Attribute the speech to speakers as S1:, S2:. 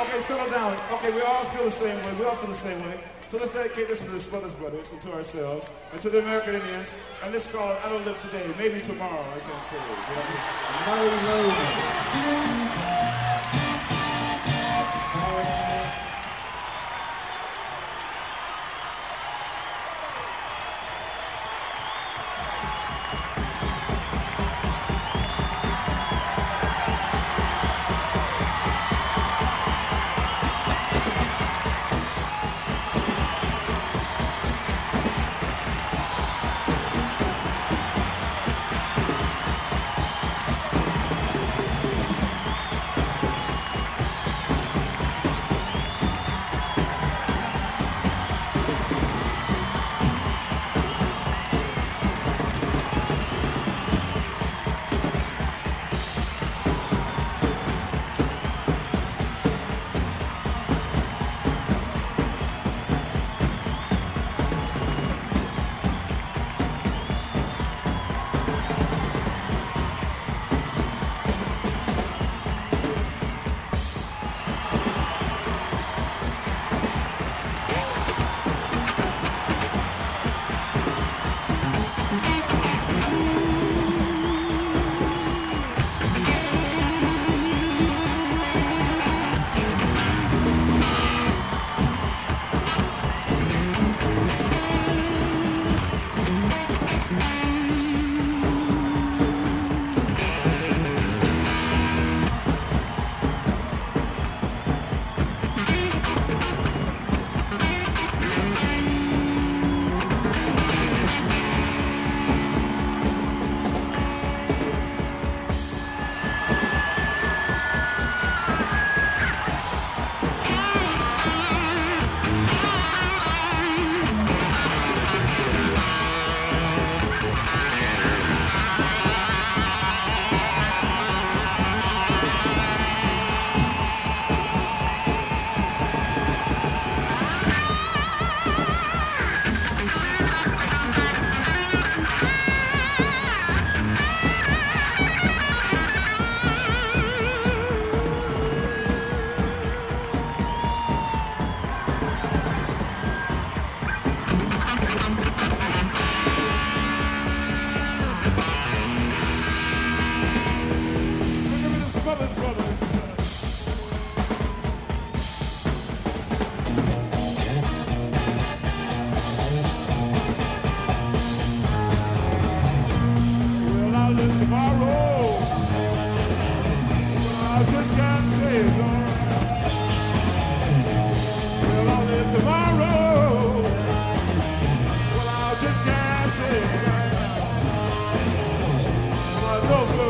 S1: Okay, settle down. Okay, we all feel the same way. We all feel the same way. So let's dedicate this to the Brothers Brothers and to ourselves and to the American Indians. And let's call I Don't Live Today. Maybe tomorrow, I can't say. Nothing but